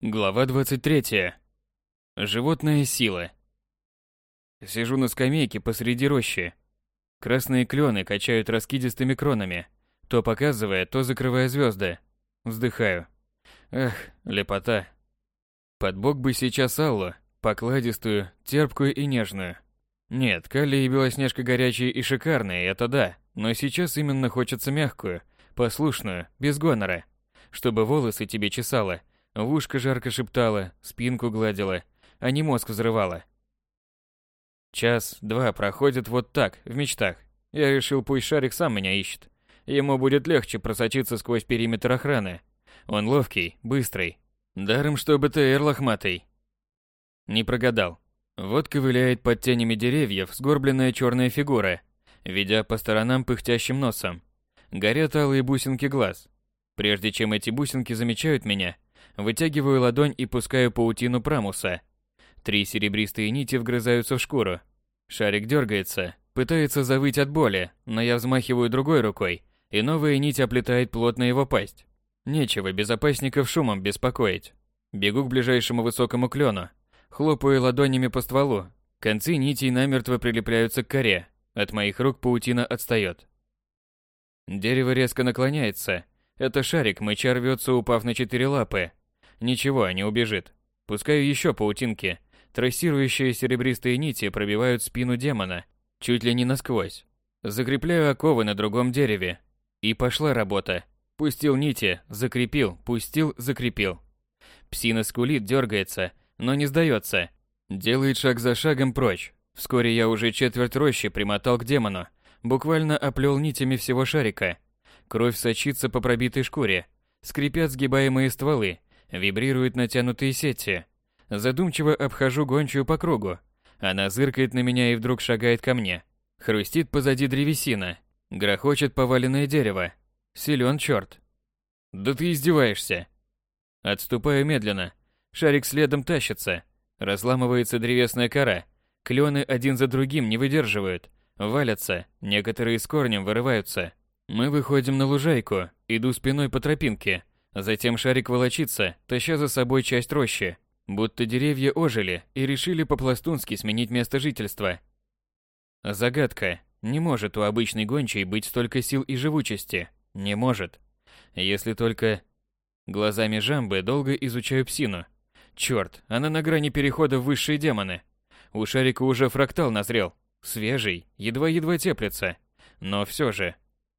Глава 23. Животная сила. Сижу на скамейке посреди рощи. Красные клены качают раскидистыми кронами, то показывая, то закрывая звезды. Вздыхаю. Эх, лепота. Под бок бы сейчас Аллу, покладистую, терпкую и нежную. Нет, Калли и Белоснежка горячие и шикарные, это да, но сейчас именно хочется мягкую, послушную, без гонора, чтобы волосы тебе чесала, в ушко жарко шептала, спинку гладила, а не мозг взрывала. Час-два проходит вот так, в мечтах. Я решил, пусть Шарик сам меня ищет. Ему будет легче просочиться сквозь периметр охраны. Он ловкий, быстрый. Даром, что БТР лохматый. Не прогадал. Вот ковыляет под тенями деревьев сгорбленная черная фигура, ведя по сторонам пыхтящим носом. Горят алые бусинки глаз. Прежде чем эти бусинки замечают меня, Вытягиваю ладонь и пускаю паутину прамуса. Три серебристые нити вгрызаются в шкуру. Шарик дергается, пытается завыть от боли, но я взмахиваю другой рукой, и новая нить оплетает плотно его пасть. Нечего безопасников шумом беспокоить. Бегу к ближайшему высокому клену, хлопаю ладонями по стволу. Концы нитей намертво прилепляются к коре. От моих рук паутина отстает. Дерево резко наклоняется. Это шарик мыча рвется, упав на четыре лапы. Ничего, не убежит. Пускаю еще паутинки. Трассирующие серебристые нити пробивают спину демона, чуть ли не насквозь. Закрепляю оковы на другом дереве. И пошла работа. Пустил нити, закрепил, пустил, закрепил. Псина скулит, дергается, но не сдается. Делает шаг за шагом прочь. Вскоре я уже четверть рощи примотал к демону. Буквально оплел нитями всего шарика. Кровь сочится по пробитой шкуре. Скрипят сгибаемые стволы. Вибрируют натянутые сети. Задумчиво обхожу гончую по кругу. Она зыркает на меня и вдруг шагает ко мне. Хрустит позади древесина. Грохочет поваленное дерево. Силен черт. Да ты издеваешься. Отступаю медленно. Шарик следом тащится. Разламывается древесная кора. Клены один за другим не выдерживают. Валятся, некоторые с корнем вырываются. Мы выходим на лужайку, иду спиной по тропинке, Затем шарик волочится, таща за собой часть рощи, будто деревья ожили и решили по-пластунски сменить место жительства. Загадка. Не может у обычной гончей быть столько сил и живучести. Не может. Если только... Глазами жамбы долго изучаю псину. Черт, она на грани перехода в высшие демоны. У шарика уже фрактал назрел. Свежий, едва-едва теплится. Но все же.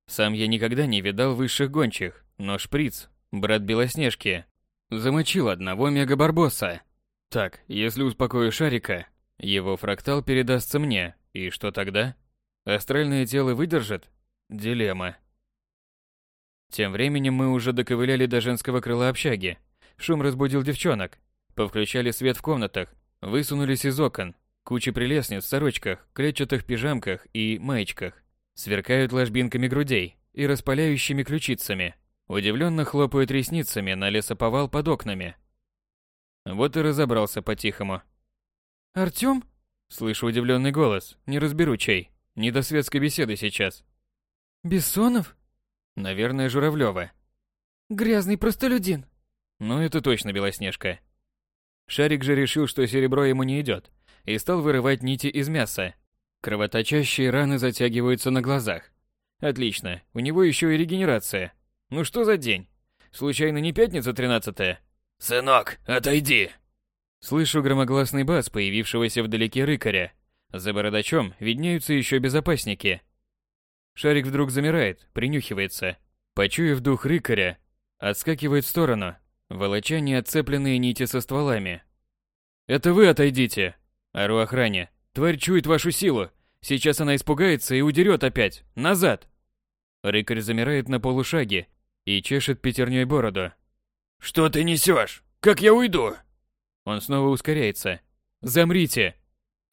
Сам я никогда не видал высших гончих, но шприц брат Белоснежки, замочил одного мегабарбоса. Так, если успокою Шарика, его фрактал передастся мне, и что тогда? Астральное тело выдержит? Дилемма. Тем временем мы уже доковыляли до женского крыла общаги. Шум разбудил девчонок. Повключали свет в комнатах, высунулись из окон. Куча прелестниц в сорочках, клетчатых пижамках и маечках. Сверкают ложбинками грудей и распаляющими ключицами. Удивленно хлопают ресницами на лесоповал под окнами. Вот и разобрался по-тихому. «Артём?» Слышу удивленный голос, не разберу чей. Не до светской беседы сейчас. «Бессонов?» Наверное, Журавлёва. «Грязный простолюдин». Ну, это точно Белоснежка. Шарик же решил, что серебро ему не идет, и стал вырывать нити из мяса. Кровоточащие раны затягиваются на глазах. Отлично, у него еще и регенерация. Ну что за день? Случайно не пятница тринадцатая? «Сынок, отойди!» Слышу громогласный бас появившегося вдалеке рыкаря. За бородачом виднеются еще безопасники. Шарик вдруг замирает, принюхивается. Почуяв дух рыкаря, отскакивает в сторону, волоча неотцепленные нити со стволами. «Это вы отойдите!» Ору охране. «Тварь чует вашу силу! Сейчас она испугается и удерет опять! Назад!» Рыкарь замирает на полушаге и чешет пятерней бороду. «Что ты несешь? Как я уйду?» Он снова ускоряется. «Замрите!»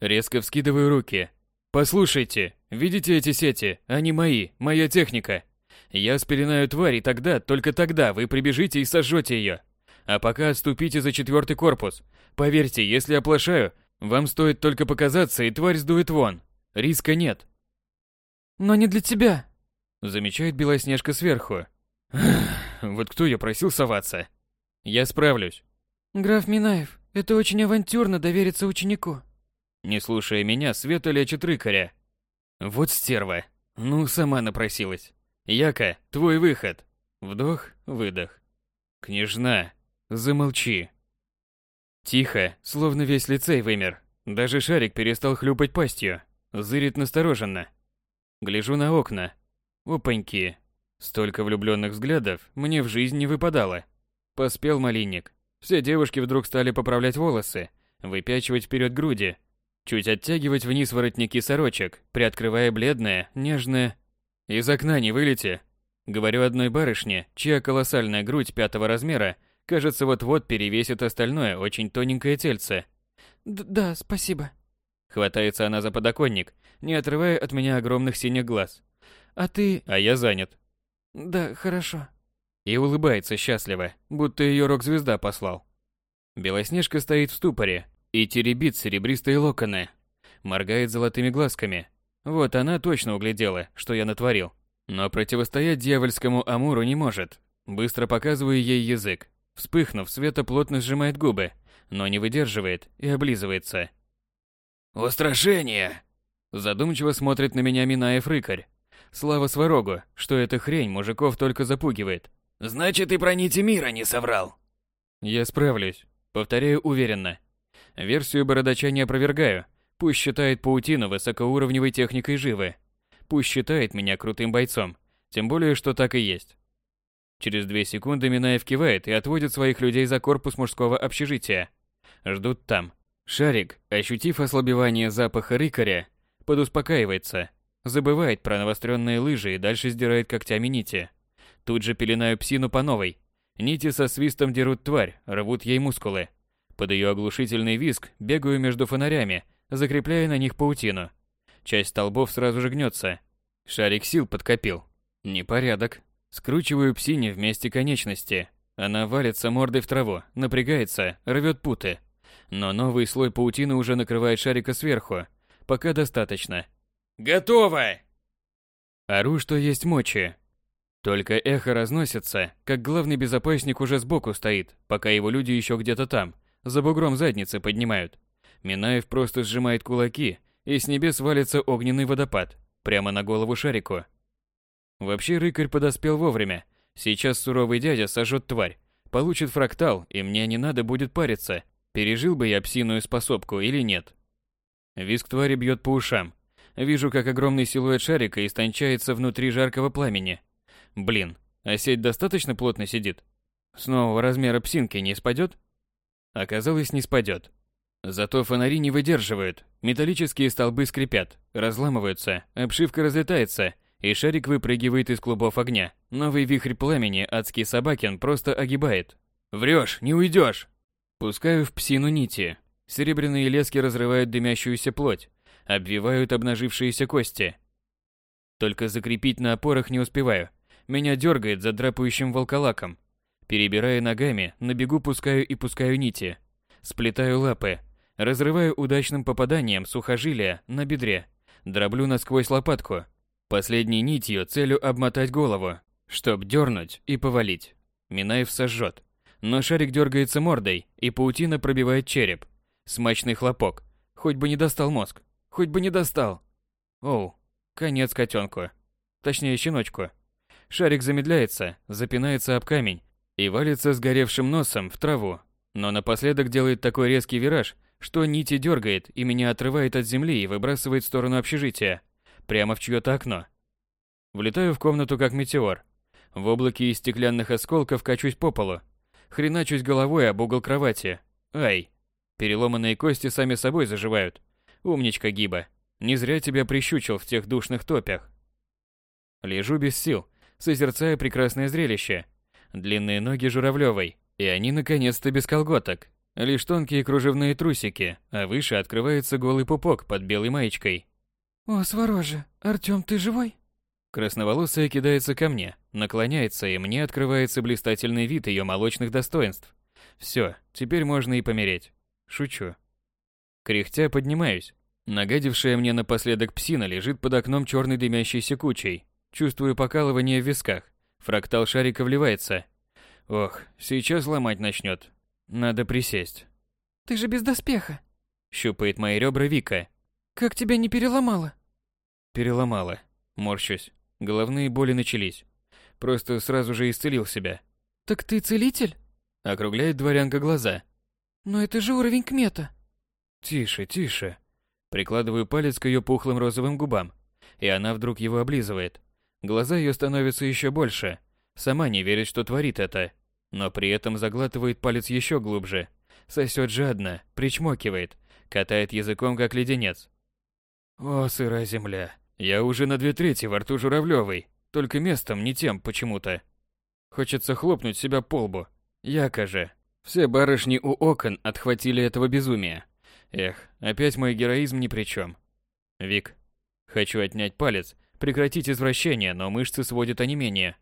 Резко вскидываю руки. «Послушайте, видите эти сети? Они мои, моя техника. Я спеленаю тварь, и тогда, только тогда вы прибежите и сожжете ее. А пока отступите за четвертый корпус. Поверьте, если оплошаю, вам стоит только показаться, и тварь сдует вон. Риска нет». «Но не для тебя», — замечает Белоснежка сверху. Вот кто я просил соваться? Я справлюсь. Граф Минаев, это очень авантюрно довериться ученику. Не слушая меня, Света лечит рыкаря. Вот стерва. Ну, сама напросилась. Яка, твой выход. Вдох, выдох. Княжна, замолчи. Тихо, словно весь лицей вымер. Даже шарик перестал хлюпать пастью. Зырит настороженно. Гляжу на окна. Опаньки. Столько влюбленных взглядов мне в жизнь не выпадало. Поспел малинник. Все девушки вдруг стали поправлять волосы, выпячивать вперед груди, чуть оттягивать вниз воротники сорочек, приоткрывая бледное, нежное... «Из окна не вылети!» Говорю одной барышне, чья колоссальная грудь пятого размера, кажется, вот-вот перевесит остальное очень тоненькое тельце. Д да, спасибо. Хватается она за подоконник, не отрывая от меня огромных синих глаз. А ты... А я занят. Да, хорошо. И улыбается счастливо, будто ее рок-звезда послал. Белоснежка стоит в ступоре и теребит серебристые локоны. Моргает золотыми глазками. Вот она точно углядела, что я натворил. Но противостоять дьявольскому Амуру не может. Быстро показываю ей язык. Вспыхнув, Света плотно сжимает губы, но не выдерживает и облизывается. «Устрашение!» Задумчиво смотрит на меня Минаев рыкарь. Слава сварогу, что эта хрень мужиков только запугивает. «Значит, и про нити мира не соврал!» Я справлюсь. Повторяю уверенно. Версию бородача не опровергаю. Пусть считает паутину высокоуровневой техникой живы. Пусть считает меня крутым бойцом, тем более, что так и есть. Через две секунды Минаев кивает и отводит своих людей за корпус мужского общежития. Ждут там. Шарик, ощутив ослабевание запаха рыкаря, подуспокаивается, забывает про навостренные лыжи и дальше сдирает когтями нити. Тут же пеленаю псину по новой. Нити со свистом дерут тварь, рвут ей мускулы. Под ее оглушительный визг бегаю между фонарями, закрепляя на них паутину. Часть столбов сразу же гнется. Шарик сил подкопил. Непорядок. Скручиваю псине вместе конечности. Она валится мордой в траву, напрягается, рвет путы. Но новый слой паутины уже накрывает шарика сверху. Пока достаточно. «Готово!» Ору, что есть мочи. Только эхо разносится, как главный безопасник уже сбоку стоит, пока его люди еще где-то там, за бугром задницы поднимают. Минаев просто сжимает кулаки, и с небес валится огненный водопад, прямо на голову шарику. Вообще рыкарь подоспел вовремя. Сейчас суровый дядя сожжет тварь, получит фрактал, и мне не надо будет париться, пережил бы я псиную способку или нет. Виск твари бьет по ушам. Вижу, как огромный силуэт шарика истончается внутри жаркого пламени. Блин, а сеть достаточно плотно сидит? С нового размера псинки не спадет? Оказалось, не спадет. Зато фонари не выдерживают, металлические столбы скрипят, разламываются, обшивка разлетается, и шарик выпрыгивает из клубов огня. Новый вихрь пламени адский собакин просто огибает. Врешь, не уйдешь. Пускаю в псину нити. Серебряные лески разрывают дымящуюся плоть, обвивают обнажившиеся кости. Только закрепить на опорах не успеваю. Меня дергает за драпающим волколаком. Перебирая ногами, на бегу пускаю и пускаю нити. Сплетаю лапы, Разрываю удачным попаданием сухожилия на бедре. Дроблю насквозь лопатку. Последней нитью целью обмотать голову, чтоб дернуть и повалить. Минаев сожжет. Но шарик дергается мордой, и паутина пробивает череп. Смачный хлопок. Хоть бы не достал мозг. Хоть бы не достал. Оу, конец котенку. Точнее, щеночку. Шарик замедляется, запинается об камень и валится сгоревшим носом в траву. Но напоследок делает такой резкий вираж, что нити дергает и меня отрывает от земли и выбрасывает в сторону общежития, прямо в чье-то окно. Влетаю в комнату как метеор. В облаке из стеклянных осколков качусь по полу. Хреначусь головой об угол кровати. Ай. Переломанные кости сами собой заживают. Умничка Гиба. Не зря тебя прищучил в тех душных топях. Лежу без сил, созерцая прекрасное зрелище. Длинные ноги Журавлевой, и они наконец-то без колготок. Лишь тонкие кружевные трусики, а выше открывается голый пупок под белой маечкой. «О, свороже, Артём, ты живой?» Красноволосая кидается ко мне, наклоняется, и мне открывается блистательный вид ее молочных достоинств. Все, теперь можно и помереть. Шучу. Кряхтя поднимаюсь. Нагадившая мне напоследок псина лежит под окном черной дымящейся кучей. Чувствую покалывание в висках. Фрактал шарика вливается. Ох, сейчас ломать начнет. Надо присесть. Ты же без доспеха. Щупает мои ребра Вика. Как тебя не переломало? Переломала. Морщусь. Головные боли начались. Просто сразу же исцелил себя. Так ты целитель? Округляет дворянка глаза. Но это же уровень кмета. Тише, тише. Прикладываю палец к ее пухлым розовым губам, и она вдруг его облизывает. Глаза ее становятся еще больше. Сама не верит, что творит это, но при этом заглатывает палец еще глубже, сосет жадно, причмокивает, катает языком как леденец. О, сырая земля. Я уже на две трети во рту журавлевой, только местом не тем почему-то. Хочется хлопнуть себя по лбу. Яко же. Все барышни у окон отхватили этого безумия. Эх, опять мой героизм ни при чем. Вик, хочу отнять палец, прекратить извращение, но мышцы сводят онемение.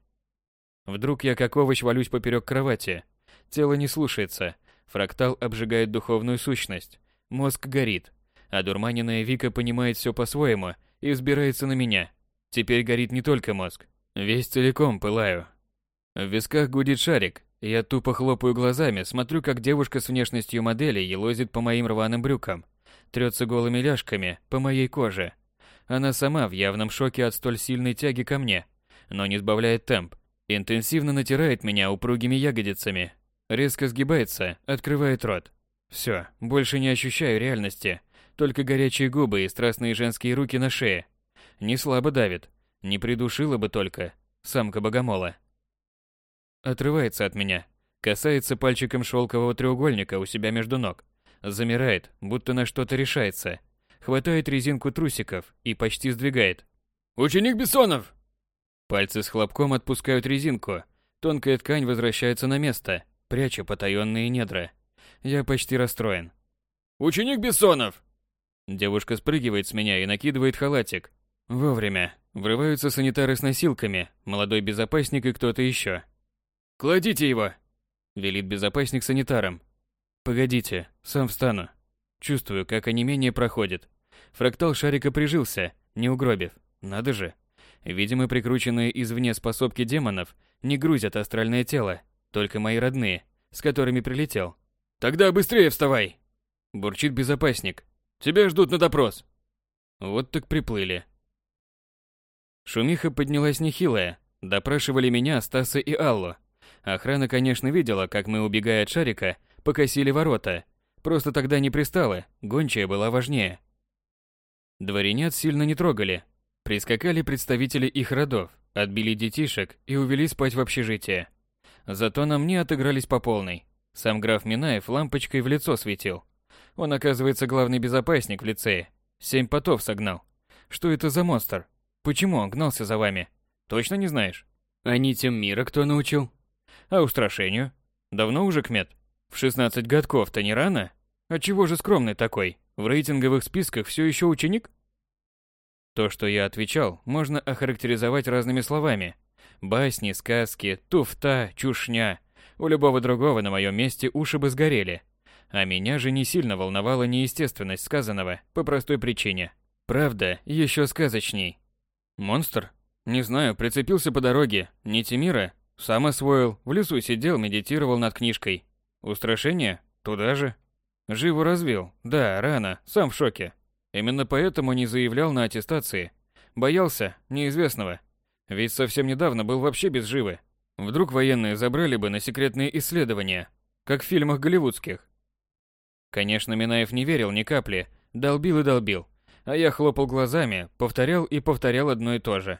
Вдруг я как овощ валюсь поперек кровати. Тело не слушается. Фрактал обжигает духовную сущность. Мозг горит. А дурманенная Вика понимает все по-своему и взбирается на меня. Теперь горит не только мозг. Весь целиком пылаю. В висках гудит шарик. Я тупо хлопаю глазами, смотрю, как девушка с внешностью модели елозит по моим рваным брюкам. Трется голыми ляжками по моей коже. Она сама в явном шоке от столь сильной тяги ко мне, но не сбавляет темп. Интенсивно натирает меня упругими ягодицами. Резко сгибается, открывает рот. Все, больше не ощущаю реальности. Только горячие губы и страстные женские руки на шее. Не слабо давит. Не придушила бы только. Самка богомола. Отрывается от меня. Касается пальчиком шелкового треугольника у себя между ног. Замирает, будто на что-то решается. Хватает резинку трусиков и почти сдвигает. «Ученик Бессонов!» Пальцы с хлопком отпускают резинку. Тонкая ткань возвращается на место, пряча потаенные недра. Я почти расстроен. «Ученик Бессонов!» Девушка спрыгивает с меня и накидывает халатик. Вовремя. Врываются санитары с носилками, молодой безопасник и кто-то еще. «Кладите его!» Велит безопасник санитарам. Погодите, сам встану. Чувствую, как онемение проходит. Фрактал шарика прижился, не угробив. Надо же. Видимо, прикрученные извне способки демонов не грузят астральное тело, только мои родные, с которыми прилетел. «Тогда быстрее вставай!» Бурчит безопасник. «Тебя ждут на допрос!» Вот так приплыли. Шумиха поднялась нехилая. Допрашивали меня, Стаса и Аллу. Охрана, конечно, видела, как мы, убегая от шарика, покосили ворота. Просто тогда не пристало, гончая была важнее. Дворянят сильно не трогали, Прискакали представители их родов, отбили детишек и увели спать в общежитие. Зато на мне отыгрались по полной. Сам граф Минаев лампочкой в лицо светил. Он, оказывается, главный безопасник в лицее. Семь потов согнал. Что это за монстр? Почему он гнался за вами? Точно не знаешь? А нитям мира кто научил? А устрашению? Давно уже кмет? В 16 годков-то не рано? А чего же скромный такой? В рейтинговых списках все еще ученик? То, что я отвечал, можно охарактеризовать разными словами. Басни, сказки, туфта, чушня. У любого другого на моем месте уши бы сгорели. А меня же не сильно волновала неестественность сказанного по простой причине. Правда, еще сказочней. Монстр? Не знаю, прицепился по дороге. Не Тимира? Сам освоил. В лесу сидел, медитировал над книжкой. Устрашение? Туда же. Живо развил. Да, рано. Сам в шоке. Именно поэтому не заявлял на аттестации. Боялся неизвестного. Ведь совсем недавно был вообще без живы. Вдруг военные забрали бы на секретные исследования, как в фильмах голливудских. Конечно, Минаев не верил ни капли, долбил и долбил. А я хлопал глазами, повторял и повторял одно и то же.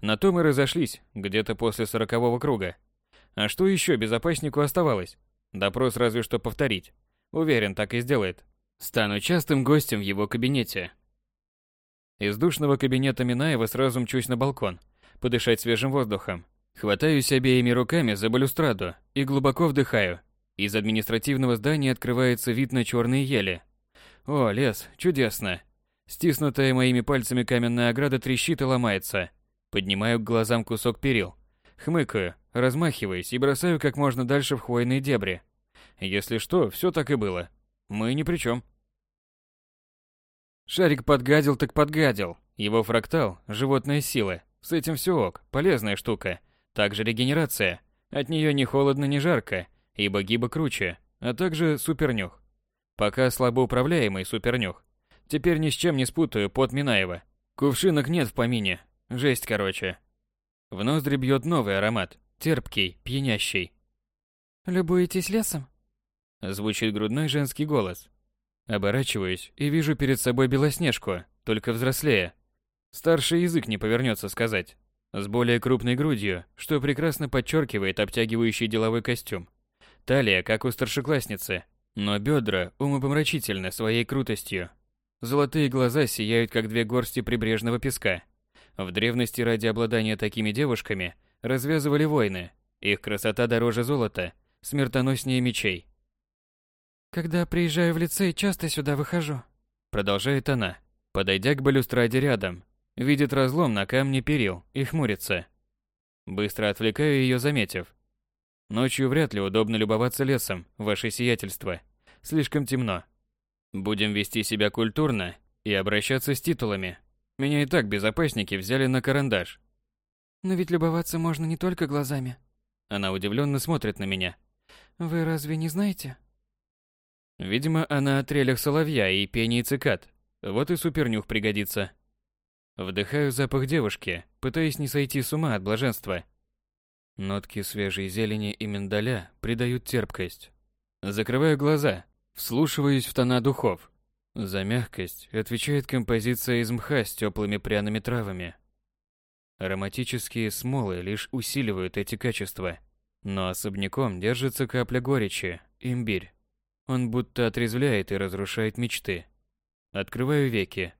На то мы разошлись, где-то после сорокового круга. А что еще безопаснику оставалось? Допрос разве что повторить. Уверен, так и сделает. Стану частым гостем в его кабинете. Из душного кабинета Минаева сразу мчусь на балкон, подышать свежим воздухом. Хватаюсь обеими руками за балюстраду и глубоко вдыхаю. Из административного здания открывается вид на черные ели. О, лес, чудесно. Стиснутая моими пальцами каменная ограда трещит и ломается. Поднимаю к глазам кусок перил. Хмыкаю, размахиваюсь и бросаю как можно дальше в хвойные дебри. Если что, все так и было. Мы ни при чем. Шарик подгадил так подгадил. Его фрактал – животная сила. С этим все ок, полезная штука. Также регенерация. От нее ни холодно, ни жарко, ибо гиба круче. а также супернюх. Пока слабоуправляемый супернюх. Теперь ни с чем не спутаю под Минаева. Кувшинок нет в помине. Жесть, короче. В ноздри бьет новый аромат. Терпкий, пьянящий. «Любуетесь лесом?» Звучит грудной женский голос. Оборачиваюсь и вижу перед собой Белоснежку, только взрослее. Старший язык не повернется сказать. С более крупной грудью, что прекрасно подчеркивает обтягивающий деловой костюм. Талия, как у старшеклассницы, но бедра умопомрачительны своей крутостью. Золотые глаза сияют, как две горсти прибрежного песка. В древности ради обладания такими девушками развязывали войны. Их красота дороже золота, смертоноснее мечей. «Когда приезжаю в лицей, часто сюда выхожу», — продолжает она, подойдя к балюстраде рядом. Видит разлом на камне перил и хмурится. Быстро отвлекаю ее, заметив. Ночью вряд ли удобно любоваться лесом, ваше сиятельство. Слишком темно. Будем вести себя культурно и обращаться с титулами. Меня и так безопасники взяли на карандаш. «Но ведь любоваться можно не только глазами». Она удивленно смотрит на меня. «Вы разве не знаете?» Видимо, она о трелях соловья и пении цикад. Вот и супернюх пригодится. Вдыхаю запах девушки, пытаясь не сойти с ума от блаженства. Нотки свежей зелени и миндаля придают терпкость. Закрываю глаза, вслушиваюсь в тона духов. За мягкость отвечает композиция из мха с теплыми пряными травами. Ароматические смолы лишь усиливают эти качества, но особняком держится капля горечи, имбирь. Он будто отрезвляет и разрушает мечты. Открываю веки.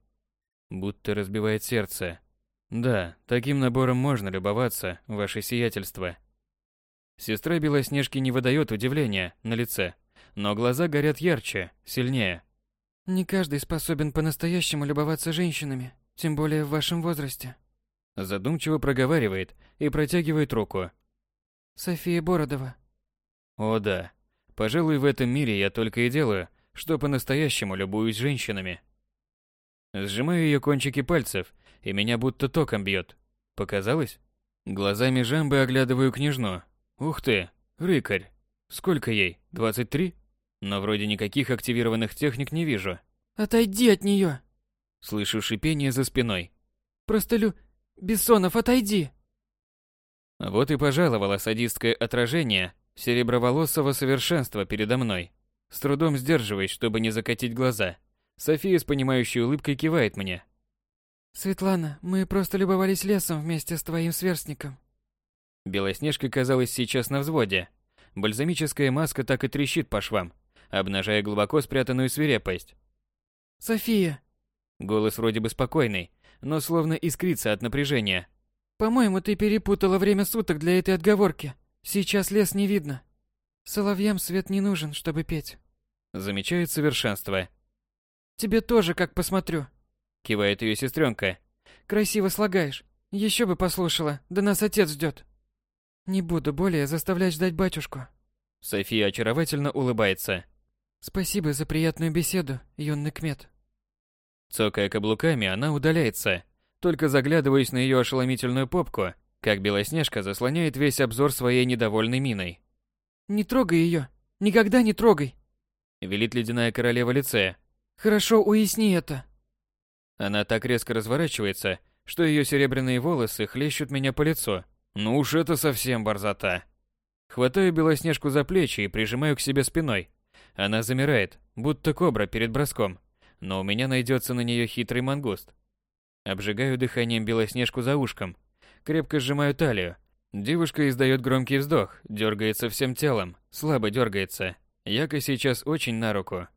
Будто разбивает сердце. Да, таким набором можно любоваться, ваше сиятельство. Сестра Белоснежки не выдает удивления на лице, но глаза горят ярче, сильнее. Не каждый способен по-настоящему любоваться женщинами, тем более в вашем возрасте. Задумчиво проговаривает и протягивает руку. София Бородова. О да, Пожалуй, в этом мире я только и делаю, что по-настоящему любуюсь женщинами. Сжимаю ее кончики пальцев, и меня будто током бьет. Показалось? Глазами жамбы оглядываю княжну. Ух ты, рыкарь. Сколько ей? 23? Но вроде никаких активированных техник не вижу. Отойди от нее. Слышу шипение за спиной. Просто Лю... Бессонов, отойди. Вот и пожаловало садистское отражение сереброволосого совершенства передо мной. С трудом сдерживаясь, чтобы не закатить глаза. София с понимающей улыбкой кивает мне. «Светлана, мы просто любовались лесом вместе с твоим сверстником». Белоснежка казалась сейчас на взводе. Бальзамическая маска так и трещит по швам, обнажая глубоко спрятанную свирепость. «София!» Голос вроде бы спокойный, но словно искрится от напряжения. «По-моему, ты перепутала время суток для этой отговорки. Сейчас лес не видно. Соловьям свет не нужен, чтобы петь. Замечает совершенство. Тебе тоже, как посмотрю. Кивает ее сестренка. Красиво слагаешь. Еще бы послушала, да нас отец ждет. Не буду более заставлять ждать батюшку. София очаровательно улыбается. Спасибо за приятную беседу, юный кмет. Цокая каблуками, она удаляется. Только заглядываясь на ее ошеломительную попку, как Белоснежка заслоняет весь обзор своей недовольной миной. «Не трогай ее! Никогда не трогай!» Велит ледяная королева лице. «Хорошо, уясни это!» Она так резко разворачивается, что ее серебряные волосы хлещут меня по лицу. Ну уж это совсем борзота. Хватаю Белоснежку за плечи и прижимаю к себе спиной. Она замирает, будто кобра перед броском, но у меня найдется на нее хитрый мангуст. Обжигаю дыханием Белоснежку за ушком, крепко сжимаю талию. Девушка издает громкий вздох, дергается всем телом, слабо дергается. Яко сейчас очень на руку.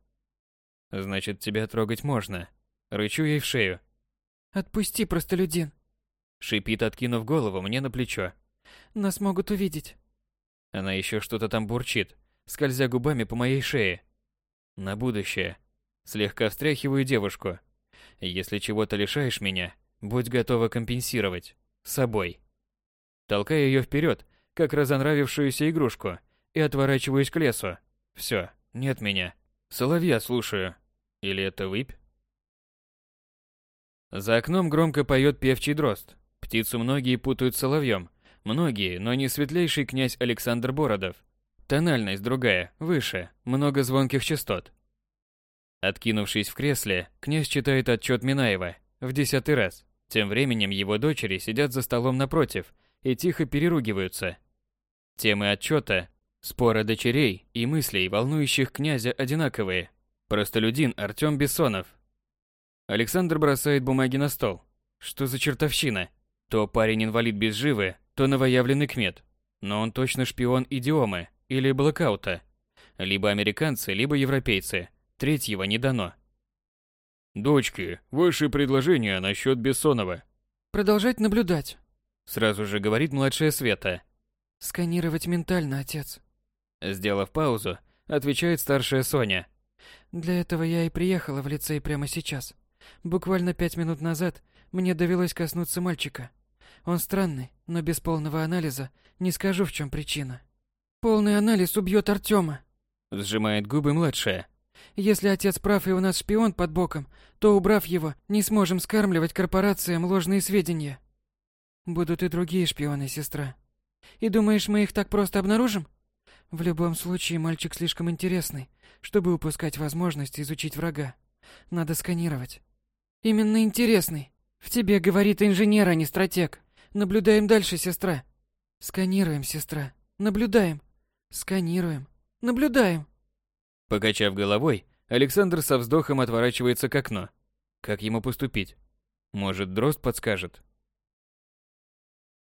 Значит, тебя трогать можно. Рычу ей в шею. Отпусти, простолюдин. Шипит, откинув голову мне на плечо. Нас могут увидеть. Она еще что-то там бурчит, скользя губами по моей шее. На будущее. Слегка встряхиваю девушку. Если чего-то лишаешь меня, будь готова компенсировать собой. Толкаю ее вперед, как разонравившуюся игрушку, и отворачиваюсь к лесу. Все, нет меня. Соловья слушаю. Или это выпь? За окном громко поет певчий дрозд. Птицу многие путают с соловьем. Многие, но не светлейший князь Александр Бородов. Тональность другая, выше, много звонких частот. Откинувшись в кресле, князь читает отчет Минаева в десятый раз. Тем временем его дочери сидят за столом напротив и тихо переругиваются. Темы отчета, споры дочерей и мыслей, волнующих князя, одинаковые. Простолюдин Артём Бессонов. Александр бросает бумаги на стол. Что за чертовщина? То парень-инвалид без живы, то новоявленный кмет. Но он точно шпион идиомы или блокаута. Либо американцы, либо европейцы. Третьего не дано. Дочки, ваши предложения насчет Бессонова. Продолжать наблюдать. Сразу же говорит младшая Света. Сканировать ментально, отец. Сделав паузу, отвечает старшая Соня. Для этого я и приехала в лицей прямо сейчас. Буквально пять минут назад мне довелось коснуться мальчика. Он странный, но без полного анализа не скажу, в чем причина. Полный анализ убьет Артема. Сжимает губы младшая. Если отец прав и у нас шпион под боком, то, убрав его, не сможем скармливать корпорациям ложные сведения. Будут и другие шпионы, сестра. И думаешь, мы их так просто обнаружим? В любом случае, мальчик слишком интересный, чтобы упускать возможность изучить врага. Надо сканировать. Именно интересный. В тебе говорит инженер, а не стратег. Наблюдаем дальше, сестра. Сканируем, сестра. Наблюдаем. Сканируем. Наблюдаем. Покачав головой, Александр со вздохом отворачивается к окну. Как ему поступить? Может, дрозд подскажет?